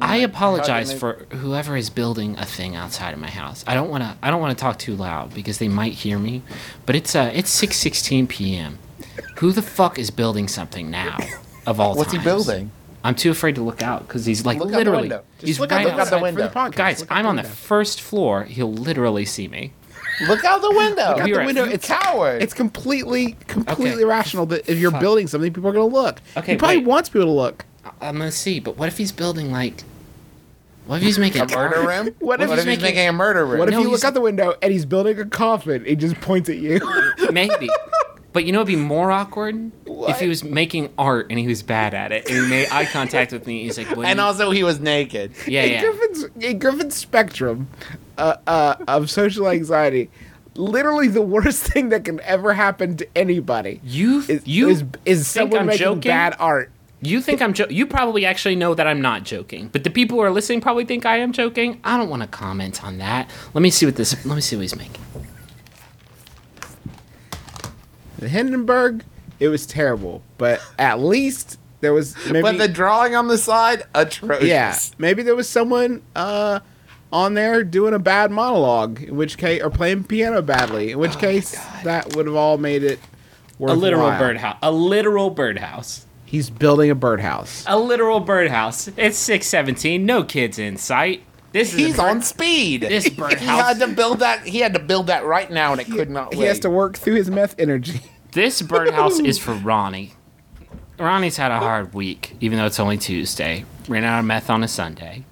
I apologize for whoever is building a thing outside of my house. I don't want to. I don't want to talk too loud because they might hear me. But it's uh, it's six sixteen p.m. Who the fuck is building something now? Of all What's he building? I'm too afraid to look out because he's like Look out the literally. window. Just he's look out right the- look out the window. For the podcast, Guys, look I'm the on the first floor. He'll literally see me. Look out the window. Look out We the window. It's coward. It's completely, completely Okay. rational that if you're Fuck. building something, people are gonna look. Okay, he probably wait. wants people to look. I- I'm gonna see. But what if he's building like? What if he's making a murder art? room? What if if he's he's making- making a murder room? What if No, you look out the window and he's building a coffin? He just points at you. Maybe. But you know, it'd be more awkward if he was making art and he was bad at it and he made eye contact with me. He's like, what and you- also, he was naked. yeah, in yeah. Griffin's in Griffin's spectrum uh, uh, of social anxiety, literally the worst thing that can ever happen to anybody You, is you, is, is think someone I'm making joking? bad art. You think I'm jo- You probably actually know that I'm not joking, but the people who are listening probably think I am joking. I don't want to comment on that. Let me see what this. Let me see what he's making. The Hindenburg, it was terrible, but at least there was maybe but the drawing on the side, atrocious. yeah maybe there was someone uh, on there doing a bad monologue, in which case or playing piano badly, in which case that would have all made it. A literal birdhouse. A literal birdhouse. He's building a birdhouse. A literal birdhouse. It's six seventeen. No kids in sight. This is He's bird- on speed. This birdhouse. He had to build that. He had to build that right now, and it could not. He wait. has to work through his meth energy. This birdhouse is for Ronnie. Ronnie's had a hard week, even though it's only Tuesday. Ran out of meth on a Sunday.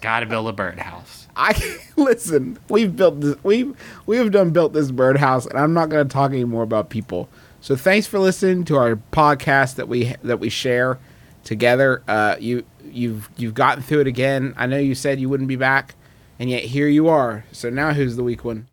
Gotta build a birdhouse. I listen. We've built this. We we have done built this birdhouse, and I'm not going to talk anymore about people. So thanks for listening to our podcast that we that we share together. Uh, you you've you've gotten through it again. I know you said you wouldn't be back, and yet here you are. So now who's the weak one?